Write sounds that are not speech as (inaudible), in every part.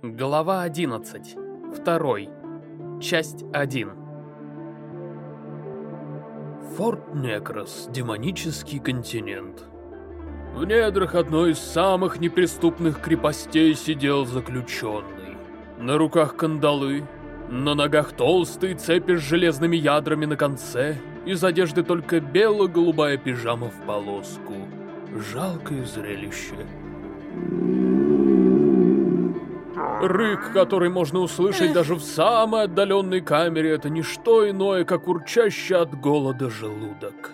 Глава 11. Второй. Часть 1. Форт Некрос, демонический континент. В недрах одной из самых неприступных крепостей сидел заключенный. На руках кандалы, на ногах толстые цепи с железными ядрами на конце, из одежды только бело-голубая пижама в полоску. Жалкое зрелище. Рык, который можно услышать даже в самой отдаленной камере, это не что иное, как урчащий от голода желудок.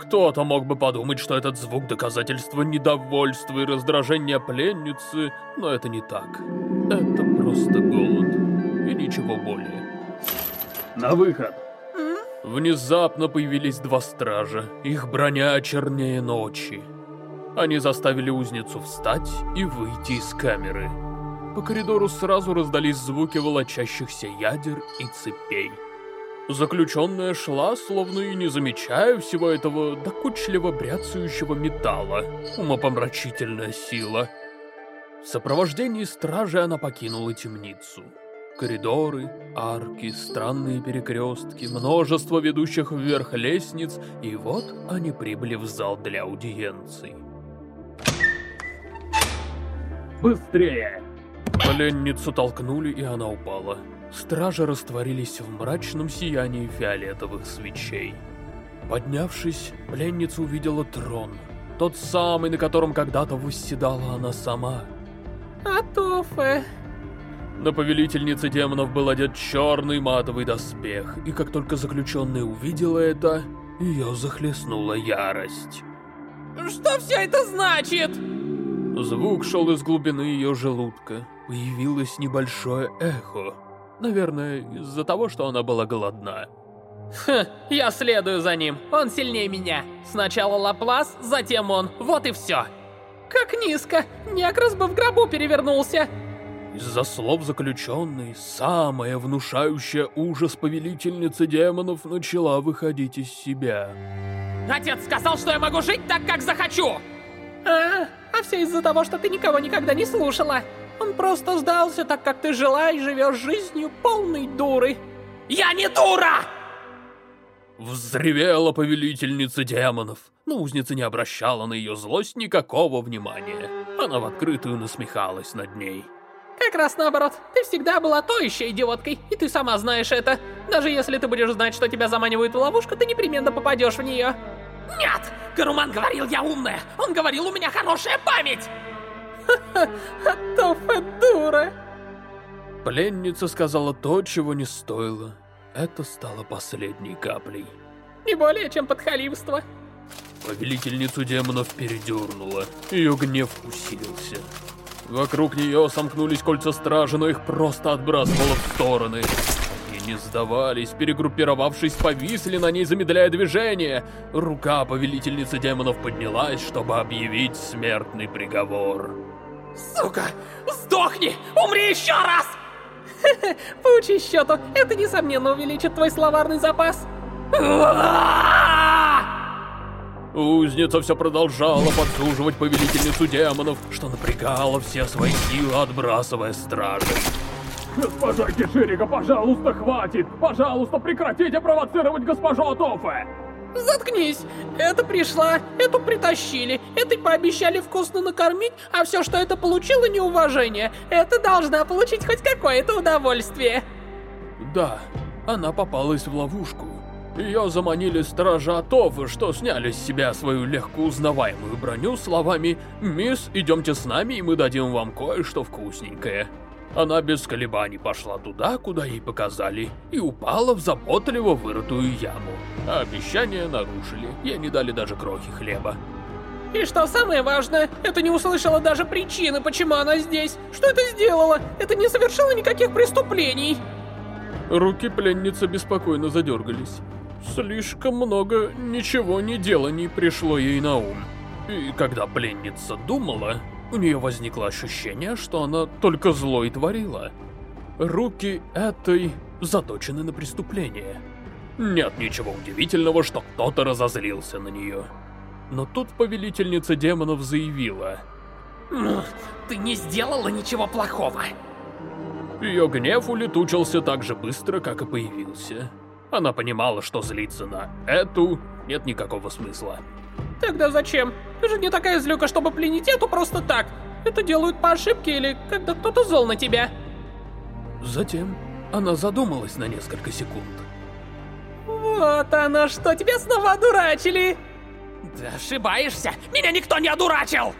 Кто-то мог бы подумать, что этот звук доказательства недовольства и раздражения пленницы, но это не так. Это просто голод. И ничего более. На выход! Внезапно появились два стража, их броня чернее ночи. Они заставили узницу встать и выйти из камеры. По коридору сразу раздались звуки волочащихся ядер и цепей. Заключенная шла, словно и не замечая всего этого докучливо бряцающего металла. Умопомрачительная сила. В сопровождении стражи она покинула темницу. Коридоры, арки, странные перекрестки, множество ведущих вверх лестниц, и вот они прибыли в зал для аудиенций. «Быстрее!» Пленницу толкнули, и она упала. Стражи растворились в мрачном сиянии фиолетовых свечей. Поднявшись, пленница увидела трон. Тот самый, на котором когда-то восседала она сама. Атофе. На повелительнице демонов был одет черный матовый доспех, и как только заключенная увидела это, ее захлестнула ярость. Что все это значит? Звук шел из глубины ее желудка. Появилось небольшое эхо. Наверное, из-за того, что она была голодна. Хм, я следую за ним. Он сильнее меня. Сначала Лаплас, затем он. Вот и все. Как низко. Некрас бы в гробу перевернулся. Из-за слов заключенной, самая внушающая ужас повелительница демонов начала выходить из себя. Отец сказал, что я могу жить так, как захочу! А, а все из-за того, что ты никого никогда не слушала. Он просто сдался, так как ты жила и живешь жизнью полной дуры. Я не дура! Взревела повелительница демонов, но узница не обращала на ее злость никакого внимания. Она в открытую насмехалась над ней. Как раз наоборот, ты всегда была той еще идиоткой, и ты сама знаешь это. Даже если ты будешь знать, что тебя заманивают в ловушку, ты непременно попадешь в нее. Нет! Гаруман говорил, я умная! Он говорил, у меня хорошая память! Ха-ха, Атофа дура! Пленница сказала то, чего не стоило. Это стало последней каплей. Не более, чем подхалимство. Повелительницу демонов передернула. Ее гнев усилился. Вокруг нее сомкнулись кольца стражи, но их просто отбрасывало в стороны не сдавались, перегруппировавшись, повисли на ней, замедляя движение. Рука повелительницы демонов поднялась, чтобы объявить смертный приговор. Сука! Сдохни! Умри еще раз! (laughs) По учи счету, это несомненно увеличит твой словарный запас. Узница все продолжала подсуживать повелительницу демонов, что напрягало все свои силы, отбрасывая стражи. Госпожа Киширика, пожалуйста, хватит! Пожалуйста, прекратите провоцировать госпожу Атофе! Заткнись! Это пришла, эту притащили, этой пообещали вкусно накормить, а все, что это получило неуважение, это должна получить хоть какое-то удовольствие. Да, она попалась в ловушку. Ее заманили стража Атофы, что сняли с себя свою легко узнаваемую броню словами «Мисс, идемте с нами, и мы дадим вам кое-что вкусненькое». Она без колебаний пошла туда, куда ей показали, и упала в заботливо вырытую яму. А обещания нарушили, ей не дали даже крохи хлеба. И что самое важное, это не услышала даже причины, почему она здесь. Что это сделала? Это не совершила никаких преступлений. Руки пленницы беспокойно задергались. Слишком много ничего не деланий пришло ей на ум. И когда пленница думала, у нее возникло ощущение, что она только зло и творила. Руки этой заточены на преступление. Нет ничего удивительного, что кто-то разозлился на нее. Но тут повелительница демонов заявила. «Ты не сделала ничего плохого. Ее гнев улетучился так же быстро, как и появился. Она понимала, что злиться на эту нет никакого смысла. Тогда зачем? Ты же не такая злюка, чтобы пленить эту просто так. Это делают по ошибке или когда кто-то зол на тебя. Затем она задумалась на несколько секунд. Вот оно что, тебя снова одурачили! Ты ошибаешься! Меня никто не одурачил!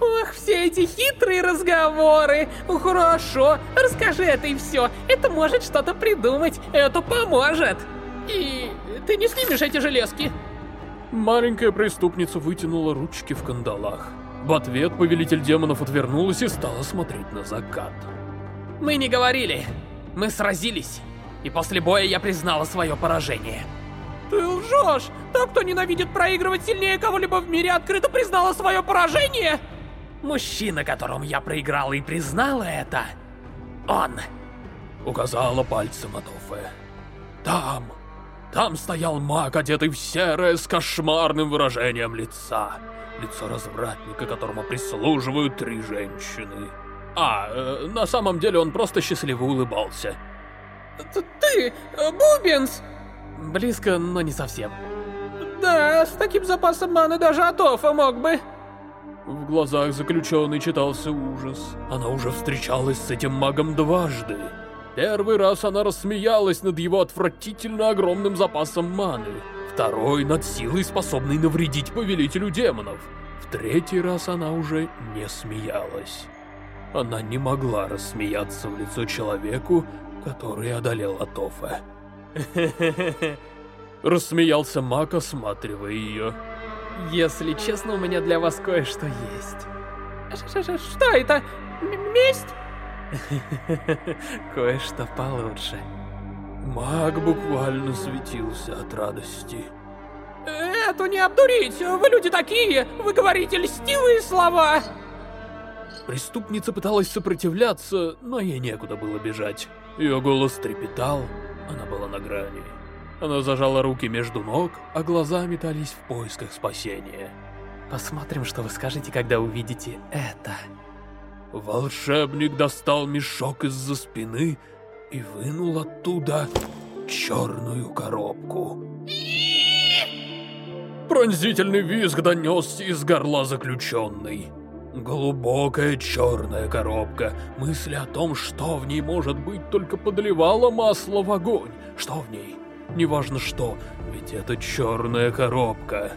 Ох, все эти хитрые разговоры! Хорошо, расскажи это и все. Это может что-то придумать, это поможет. И ты не снимешь эти железки? Маленькая преступница вытянула ручки в кандалах. В ответ повелитель демонов отвернулась и стала смотреть на закат. Мы не говорили. Мы сразились. И после боя я признала свое поражение. Ты лжешь! Та, кто ненавидит проигрывать сильнее кого-либо в мире, открыто признала свое поражение? Мужчина, которому я проиграла и признала это, он. Указала пальцем Атофе. Там, там стоял маг, одетый в серое с кошмарным выражением лица. Лицо развратника, которому прислуживают три женщины. А, э, на самом деле он просто счастливо улыбался. Ты, э, Бубенс? Близко, но не совсем. Да, с таким запасом маны даже Атофа мог бы. В глазах заключенной читался ужас. Она уже встречалась с этим магом дважды. Первый раз она рассмеялась над его отвратительно огромным запасом маны. Второй над силой, способной навредить повелителю демонов. В третий раз она уже не смеялась. Она не могла рассмеяться в лицо человеку, который одолел Атофа. (laughs) Рассмеялся Мак, осматривая ее. Если честно, у меня для вас кое-что есть. Что это? Месть? (laughs) Кое-что получше. Маг буквально светился от радости. Это не обдурить! Вы люди такие! Вы говорите льстивые слова! Преступница пыталась сопротивляться, но ей некуда было бежать. Ее голос трепетал, она была на грани. Она зажала руки между ног, а глаза метались в поисках спасения. Посмотрим, что вы скажете, когда увидите это. Волшебник достал мешок из-за спины и вынул оттуда черную коробку. Пронзительный визг донесся из горла заключенной. Глубокая черная коробка. Мысли о том, что в ней может быть, только подливала масло в огонь. Что в ней? Неважно что, ведь это черная коробка.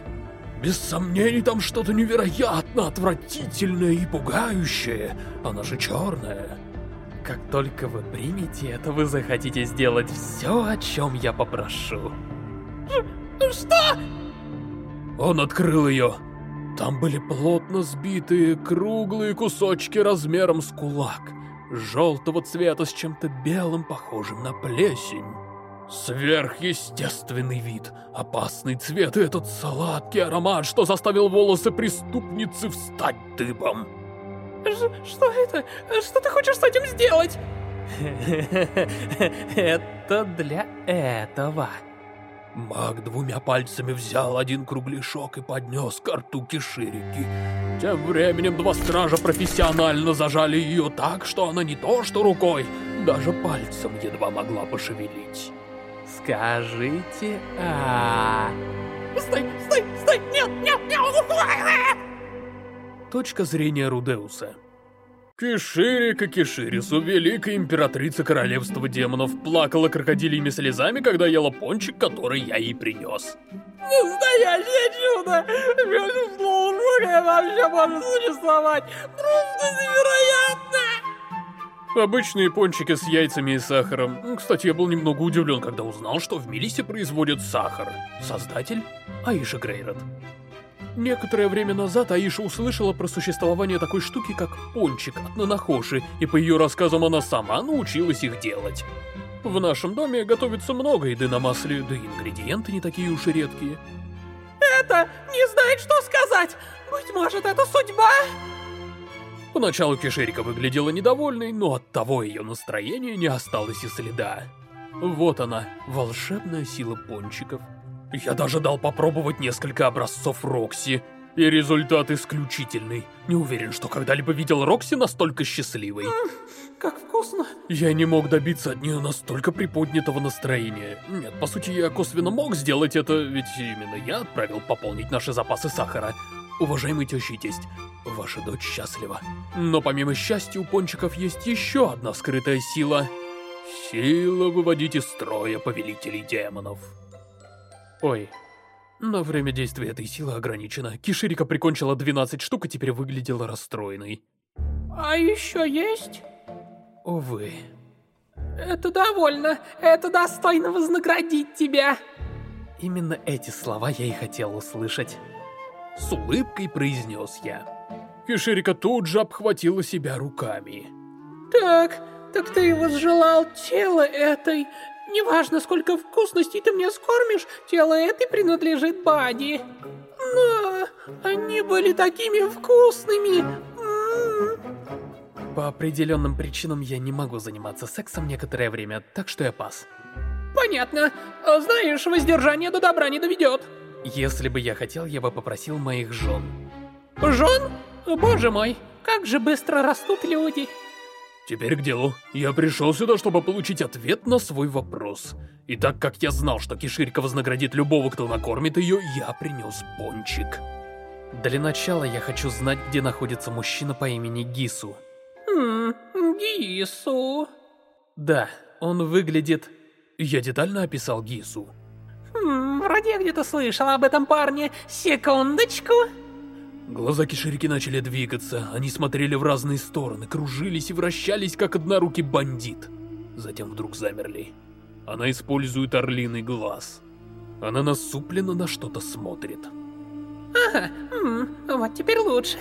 Без сомнений, там что-то невероятно отвратительное и пугающее. Она же черная. Как только вы примете это, вы захотите сделать все, о чем я попрошу. Что? Он открыл ее. Там были плотно сбитые круглые кусочки размером с кулак. Желтого цвета с чем-то белым, похожим на плесень. Сверхъестественный вид, опасный цвет и этот сладкий аромат, что заставил волосы преступницы встать дыбом. Ж что это? Что ты хочешь с этим сделать? Это для этого. Маг двумя пальцами взял один кругляшок и поднес к рту Киширики. Тем временем два стража профессионально зажали ее так, что она не то что рукой, даже пальцем едва могла пошевелить. Скажите а, Стой, стой, стой! Нет, нет, нет! Точка зрения Рудеуса. Киширика Киширису, великая императрица королевства демонов, плакала крокодильями слезами, когда ела пончик, который я ей принес. Настоящее чудо! Безусловно, вообще может существовать! Просто невероятно! Обычные пончики с яйцами и сахаром. Кстати, я был немного удивлен, когда узнал, что в Мелисе производят сахар. Создатель Аиша Грейрот. Некоторое время назад Аиша услышала про существование такой штуки, как пончик от Нанахоши, и по ее рассказам она сама научилась их делать. В нашем доме готовится много еды на масле, да и ингредиенты не такие уж и редкие. Это не знает, что сказать! Быть может, это судьба? Поначалу Кишерика выглядела недовольной, но от того ее настроения не осталось и следа. Вот она, волшебная сила пончиков. Я даже дал попробовать несколько образцов Рокси, и результат исключительный. Не уверен, что когда-либо видел Рокси настолько счастливой. как вкусно. Я не мог добиться от нее настолько приподнятого настроения. Нет, по сути, я косвенно мог сделать это, ведь именно я отправил пополнить наши запасы сахара. Уважаемый теща и тесть, ваша дочь счастлива. Но помимо счастья у пончиков есть еще одна скрытая сила. Сила выводить из строя повелителей демонов. Ой, но время действия этой силы ограничено. Киширика прикончила 12 штук и теперь выглядела расстроенной. А еще есть? Увы. Это довольно. Это достойно вознаградить тебя. Именно эти слова я и хотел услышать. С улыбкой произнес я. Киширика тут же обхватила себя руками. Так, так ты возжелал тело этой. Неважно, сколько вкусностей ты мне скормишь, тело этой принадлежит Бади. Но они были такими вкусными. По определенным причинам я не могу заниматься сексом некоторое время, так что я пас. Понятно. Знаешь, воздержание до добра не доведет. Если бы я хотел, я бы попросил моих жен. Жен? Боже мой, как же быстро растут люди. Теперь к делу. Я пришел сюда, чтобы получить ответ на свой вопрос. И так как я знал, что Киширька вознаградит любого, кто накормит ее, я принес пончик. Для начала я хочу знать, где находится мужчина по имени Гису. Хм, Гису... Да, он выглядит... Я детально описал Гису. Хм, вроде я где-то слышал об этом парне. Секундочку. Глаза Киширики начали двигаться, они смотрели в разные стороны, кружились и вращались, как однорукий бандит. Затем вдруг замерли. Она использует орлиный глаз. Она насупленно на что-то смотрит. Ага, м вот теперь лучше.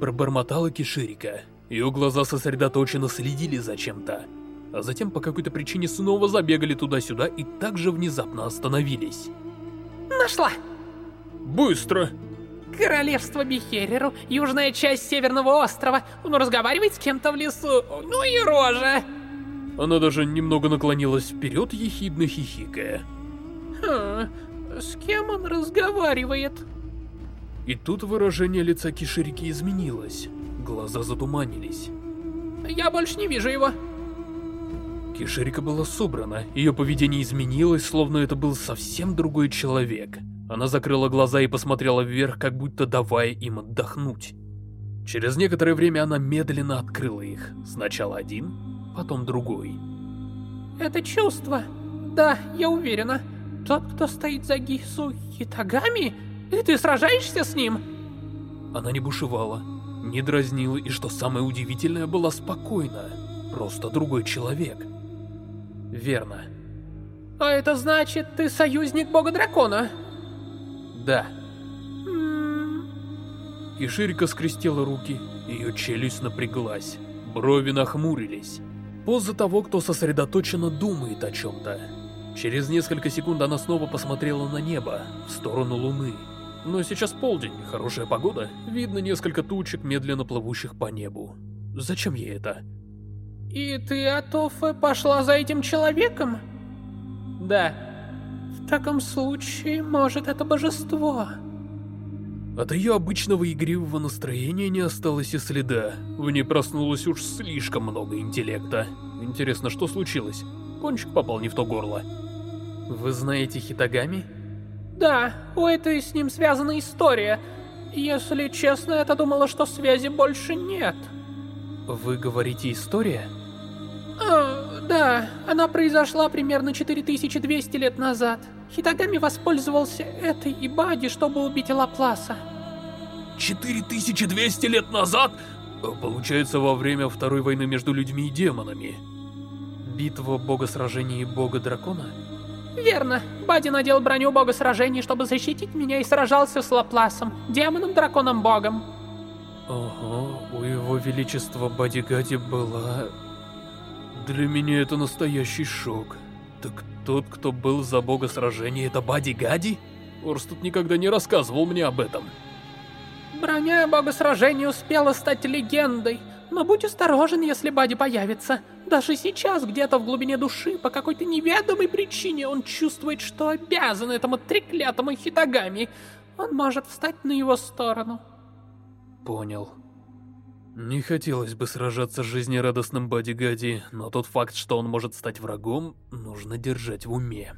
Пробормотала Киширика. Ее глаза сосредоточенно следили за чем-то. А затем по какой-то причине снова забегали туда-сюда и также внезапно остановились. Нашла! Быстро! Королевство Бихереру, южная часть Северного острова. Он разговаривает с кем-то в лесу. Ну и рожа. Она даже немного наклонилась вперед, ехидно хихикая. Хм, с кем он разговаривает? И тут выражение лица Киширики изменилось. Глаза затуманились. Я больше не вижу его. Киширика была собрана, ее поведение изменилось, словно это был совсем другой человек. Она закрыла глаза и посмотрела вверх, как будто давая им отдохнуть. Через некоторое время она медленно открыла их. Сначала один, потом другой. Это чувство. Да, я уверена. Тот, кто стоит за Гису Хитагами? И ты сражаешься с ним? Она не бушевала, не дразнила и, что самое удивительное, была спокойна. Просто другой человек. Верно. А это значит, ты союзник бога-дракона? Да. Киширика скрестила руки, ее челюсть напряглась, брови нахмурились. Поза того, кто сосредоточенно думает о чем-то. Через несколько секунд она снова посмотрела на небо, в сторону луны. Но сейчас полдень, хорошая погода, видно несколько тучек, медленно плывущих по небу. Зачем ей это? И ты, Атофе, пошла за этим человеком? Да. В таком случае, может, это божество. От ее обычного игривого настроения не осталось и следа. В ней проснулось уж слишком много интеллекта. Интересно, что случилось? Кончик попал не в то горло. Вы знаете Хитагами? Да, у этой с ним связана история. Если честно, я-то думала, что связи больше нет. Вы говорите история? А, да, она произошла примерно 4200 лет назад. Хитагами воспользовался этой Ибади, чтобы убить Лапласа. 4200 лет назад? Получается, во время Второй войны между людьми и демонами. Битва бога сражений и бога дракона? Верно. Бади надел броню бога сражений, чтобы защитить меня и сражался с Лапласом, демоном-драконом-богом. Ого, у его величества Бадигади была... Для меня это настоящий шок. Так тот, кто был за бога сражений, это Бадигади? Орс тут никогда не рассказывал мне об этом. Броня бога сражений успела стать легендой, но будь осторожен, если Бади появится. Даже сейчас, где-то в глубине души, по какой-то неведомой причине, он чувствует, что обязан этому треклятому Хитагами. Он может встать на его сторону. Понял. Не хотелось бы сражаться с жизнерадостным Бади-Гади, но тот факт, что он может стать врагом, нужно держать в уме.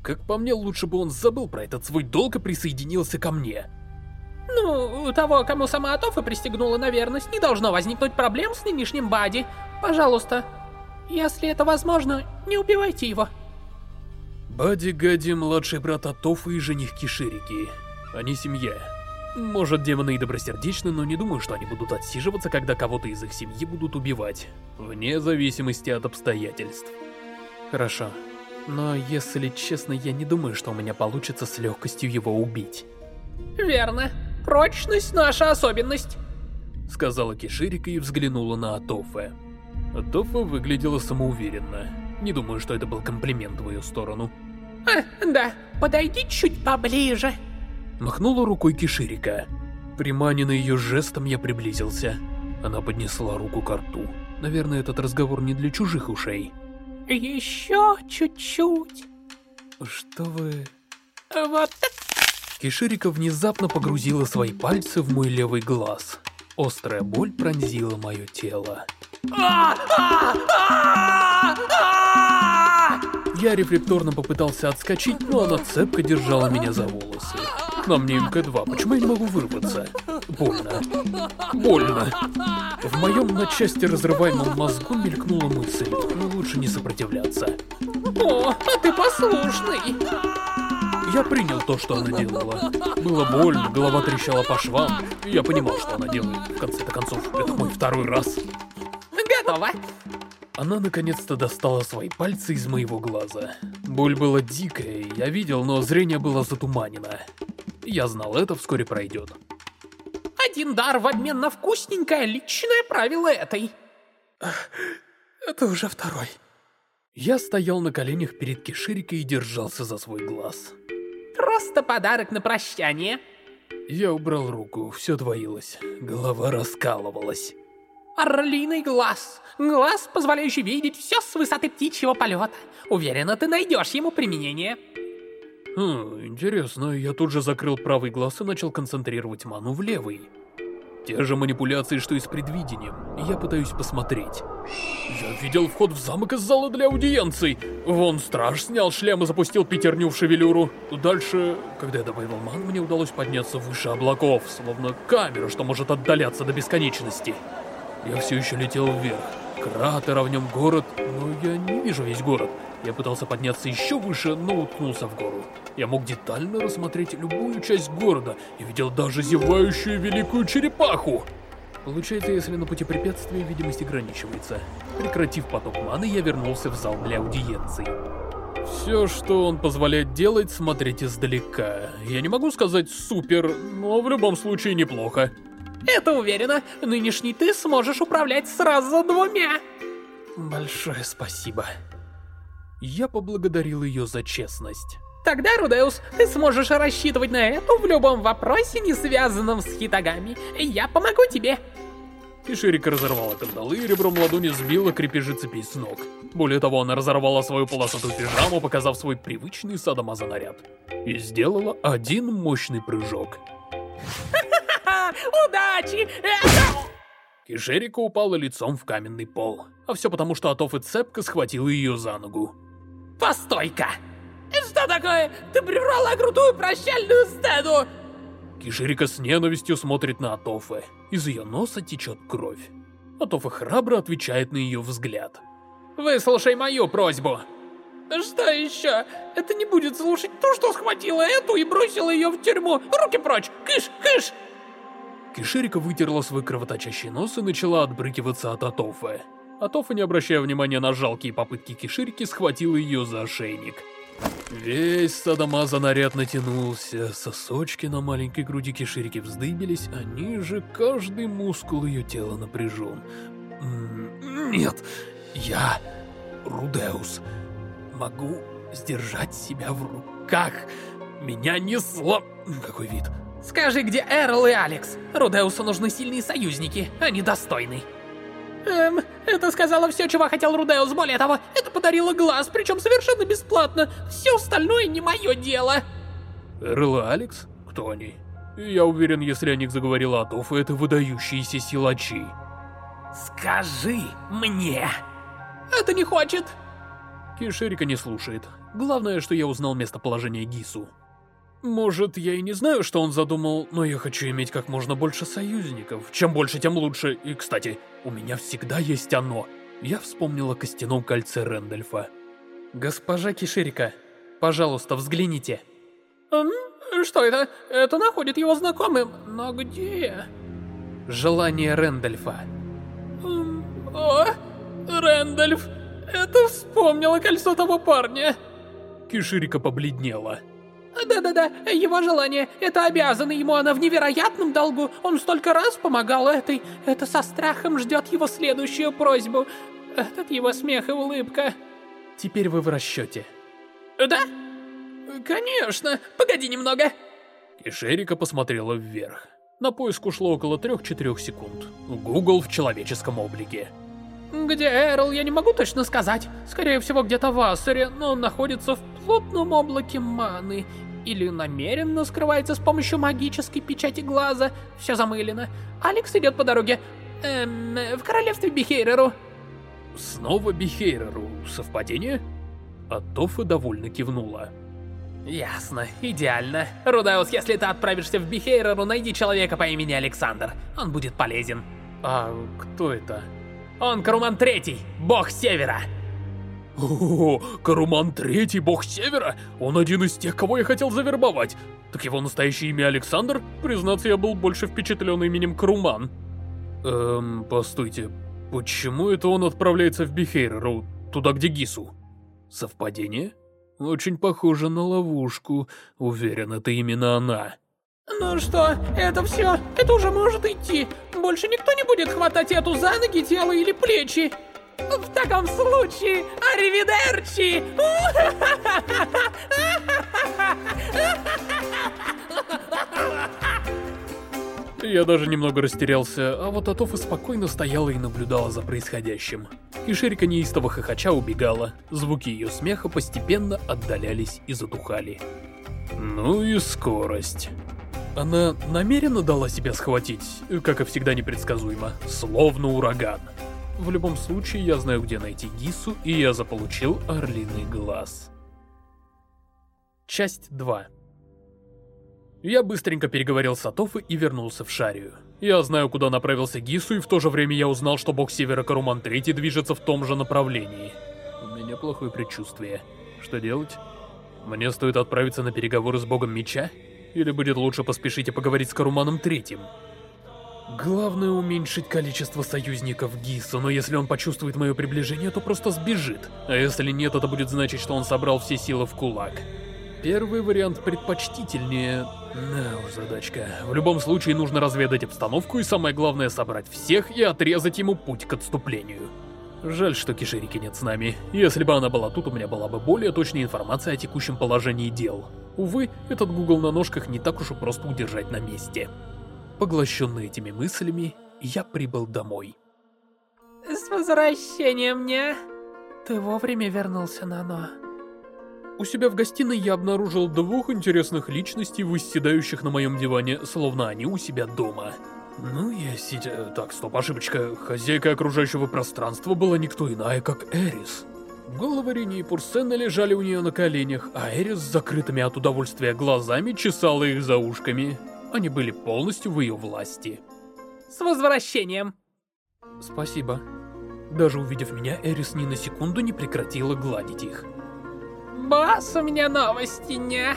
Как по мне, лучше бы он забыл про этот свой долг и присоединился ко мне. Ну, у того, кому сама Атофа пристегнула на верность, не должно возникнуть проблем с нынешним Бади. Пожалуйста, если это возможно, не убивайте его. Бади-Гади — младший брат Атофы и жених Киширики. Они семья. Может, демоны и добросердечны, но не думаю, что они будут отсиживаться, когда кого-то из их семьи будут убивать. Вне зависимости от обстоятельств. Хорошо. Но, если честно, я не думаю, что у меня получится с легкостью его убить. Верно. Прочность — наша особенность. Сказала Киширика и взглянула на Атофе. Атофа выглядела самоуверенно. Не думаю, что это был комплимент в ее сторону. А, да, подойди чуть поближе. Махнула рукой Киширика. Приманенный ее жестом, я приблизился. Она поднесла руку к рту. Наверное, этот разговор не для чужих ушей. Еще чуть-чуть. Что вы... Вот. Киширика внезапно погрузила свои пальцы в мой левый глаз. Острая боль пронзила мое тело. Я рефлекторно попытался отскочить, но она цепко держала меня за волосы. На мне МК-2, почему я не могу вырваться? Больно. Больно. В моем на части разрываемом мозгу мелькнула мысль, но лучше не сопротивляться. О, а ты послушный. Я принял то, что она делала. Было больно, голова трещала по швам. Я понимал, что она делает. В конце-то концов, это мой второй раз. Готово. Она наконец-то достала свои пальцы из моего глаза. Боль была дикая, я видел, но зрение было затуманено. Я знал, это вскоре пройдет. Один дар в обмен на вкусненькое личное правило этой. Это уже второй. Я стоял на коленях перед Киширикой и держался за свой глаз. Просто подарок на прощание. Я убрал руку, все двоилось. Голова раскалывалась. Орлиный глаз. Глаз, позволяющий видеть все с высоты птичьего полета. Уверена, ты найдешь ему применение. Хм, интересно, я тут же закрыл правый глаз и начал концентрировать ману в левый. Те же манипуляции, что и с предвидением. Я пытаюсь посмотреть. Я видел вход в замок из зала для аудиенций. Вон страж снял шлем и запустил пятерню в шевелюру. Дальше, когда я добавил ман, мне удалось подняться выше облаков, словно камера, что может отдаляться до бесконечности. Я все еще летел вверх. Кратер, а в нем город, но я не вижу весь город. Я пытался подняться еще выше, но уткнулся в гору. Я мог детально рассмотреть любую часть города и видел даже зевающую великую черепаху. Получается, если на пути препятствия видимость ограничивается. Прекратив поток маны, я вернулся в зал для аудиенций. Все, что он позволяет делать, смотреть издалека. Я не могу сказать супер, но в любом случае неплохо. Это уверена, нынешний ты сможешь управлять сразу двумя. Большое спасибо. Я поблагодарил ее за честность. Тогда, Рудеус, ты сможешь рассчитывать на это в любом вопросе, не связанном с Хитагами. Я помогу тебе. Киширика разорвала кандалы и ребром ладони сбила крепежи цепей с ног. Более того, она разорвала свою полосатую пижаму, показав свой привычный садомаза наряд. И сделала один мощный прыжок. (laughs) Удачи! Кишерика упала лицом в каменный пол. А все потому, что Атоф и цепко схватил ее за ногу. Постой-ка! Что такое? Ты прибрала крутую прощальную сцену! Киширика с ненавистью смотрит на Атофы. Из ее носа течет кровь. Атофа храбро отвечает на ее взгляд. Выслушай мою просьбу. Что еще? Это не будет слушать ту, что схватила эту и бросила ее в тюрьму. Руки прочь! Кыш, кыш! Киширика вытерла свой кровоточащий нос и начала отбрыкиваться от Атофы. Атофа, не обращая внимания на жалкие попытки Киширики, схватила ее за ошейник. Весь Садамаза наряд натянулся, сосочки на маленькой груди Киширики вздыбились, а ниже каждый мускул ее тела напряжен. Нет, я Рудеус. Могу сдержать себя в руках. Меня не слом... Какой вид? Скажи, где Эрл и Алекс? Рудеусу нужны сильные союзники, а не достойный. Эм, это сказала все, чего хотел Рудеус. Более того, это подарило глаз, причем совершенно бесплатно. Все остальное не мое дело. Эрл и Алекс? Кто они? Я уверен, если о них заговорила Атофа, это выдающиеся силачи. Скажи мне. Это не хочет. Киширика не слушает. Главное, что я узнал местоположение Гису. Может, я и не знаю, что он задумал, но я хочу иметь как можно больше союзников. Чем больше, тем лучше. И, кстати, у меня всегда есть оно. Я вспомнил о костяном кольце Рэндальфа. Госпожа Киширика, пожалуйста, взгляните. Эм, что это? Это находит его знакомым. Но где? Желание Рэндальфа. Эм, о, Рэндальф. Это вспомнило кольцо того парня. Киширика побледнела. Да-да-да, его желание. Это обязано ему, она в невероятном долгу. Он столько раз помогал этой. Это со страхом ждет его следующую просьбу. Этот его смех и улыбка. Теперь вы в расчете. Да? Конечно. Погоди немного. Кишерика посмотрела вверх. На поиск ушло около 3-4 секунд. Гугл в человеческом облике. Где Эрл, я не могу точно сказать. Скорее всего, где-то в Ассере, но он находится в плотном облаке маны. Или намеренно скрывается с помощью магической печати глаза. Все замылено. Алекс идет по дороге. Эм, в королевстве Бихейреру. Снова Бихейреру. Совпадение? А Тофа довольно кивнула. Ясно, идеально. Рудаус, если ты отправишься в Бихейреру, найди человека по имени Александр. Он будет полезен. А кто это? Он Каруман Третий, бог Севера. О, Каруман Третий, бог Севера? Он один из тех, кого я хотел завербовать. Так его настоящее имя Александр? Признаться, я был больше впечатлен именем Каруман. Эм, постойте, почему это он отправляется в Бихейреру, туда, где Гису? Совпадение? Очень похоже на ловушку. Уверен, это именно она. Ну что, это все? Это уже может идти. Больше никто не будет хватать эту за ноги, тело или плечи. В таком случае, аривидерчи! Я даже немного растерялся, а вот Атофа спокойно стояла и наблюдала за происходящим. Кишерика неистово хохоча убегала, звуки ее смеха постепенно отдалялись и затухали. Ну и скорость. Она намеренно дала себя схватить, как и всегда непредсказуемо, словно ураган. В любом случае, я знаю, где найти Гису, и я заполучил Орлиный Глаз. Часть 2 Я быстренько переговорил с Атофой и вернулся в Шарию. Я знаю, куда направился Гису, и в то же время я узнал, что бог Севера Каруман Третий движется в том же направлении. У меня плохое предчувствие. Что делать? Мне стоит отправиться на переговоры с богом меча? Или будет лучше поспешить и поговорить с Каруманом Третьим? Главное уменьшить количество союзников Гиса, но если он почувствует мое приближение, то просто сбежит. А если нет, это будет значить, что он собрал все силы в кулак. Первый вариант предпочтительнее... Да уж, задачка. В любом случае, нужно разведать обстановку и самое главное собрать всех и отрезать ему путь к отступлению. Жаль, что Киширики нет с нами. Если бы она была тут, у меня была бы более точная информация о текущем положении дел. Увы, этот Google на ножках не так уж и просто удержать на месте. Поглощенный этими мыслями, я прибыл домой. С возвращением мне. Ты вовремя вернулся, Нано. У себя в гостиной я обнаружил двух интересных личностей, восседающих на моем диване, словно они у себя дома. Ну, я сидя... Так, стоп, ошибочка. Хозяйка окружающего пространства была никто иная, как Эрис. Головы Рини и Пурсена лежали у нее на коленях, а Эрис с закрытыми от удовольствия глазами чесала их за ушками. Они были полностью в ее власти. С возвращением! Спасибо. Даже увидев меня, Эрис ни на секунду не прекратила гладить их. Бас, у меня новости, не?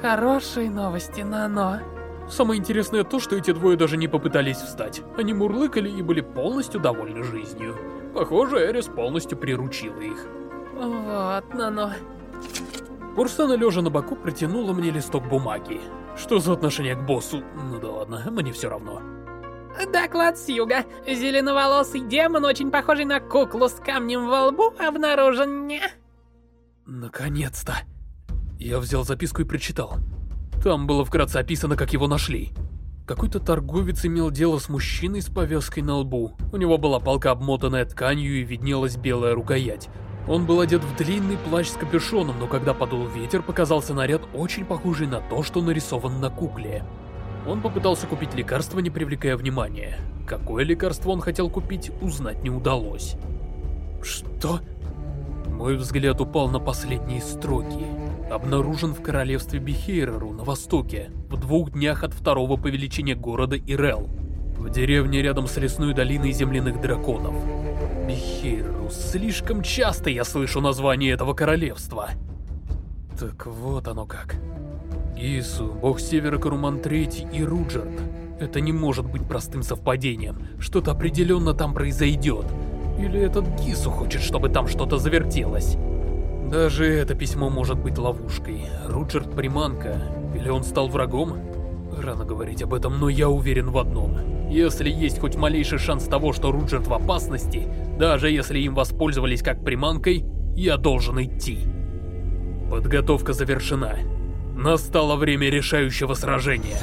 Хорошие новости, Нано. Самое интересное то, что эти двое даже не попытались встать. Они мурлыкали и были полностью довольны жизнью. Похоже, Эрис полностью приручила их. Вот, Нано. Пурсана, лежа на боку, протянула мне листок бумаги. Что за отношение к боссу? Ну да ладно, мне все равно. Доклад с юга. Зеленоволосый демон, очень похожий на куклу с камнем во лбу, обнаружен не... Наконец-то. Я взял записку и прочитал. Там было вкратце описано, как его нашли. Какой-то торговец имел дело с мужчиной с повязкой на лбу. У него была палка, обмотанная тканью, и виднелась белая рукоять. Он был одет в длинный плащ с капюшоном, но когда подул ветер, показался наряд очень похожий на то, что нарисован на кукле. Он попытался купить лекарство, не привлекая внимания. Какое лекарство он хотел купить, узнать не удалось. Что? Мой взгляд упал на последние строки. Обнаружен в королевстве Бихейреру на востоке, в двух днях от второго по величине города Ирел. В деревне рядом с лесной долиной земляных драконов. Бихейреру, слишком часто я слышу название этого королевства. Так вот оно как. Гису, бог Севера Каруман Третий и Руджерт. Это не может быть простым совпадением. Что-то определенно там произойдет. Или этот Гису хочет, чтобы там что-то завертелось. Даже это письмо может быть ловушкой. Руджерт приманка. Или он стал врагом? Рано говорить об этом, но я уверен в одном. Если есть хоть малейший шанс того, что Руджерт в опасности, даже если им воспользовались как приманкой, я должен идти. Подготовка завершена. Настало время решающего сражения.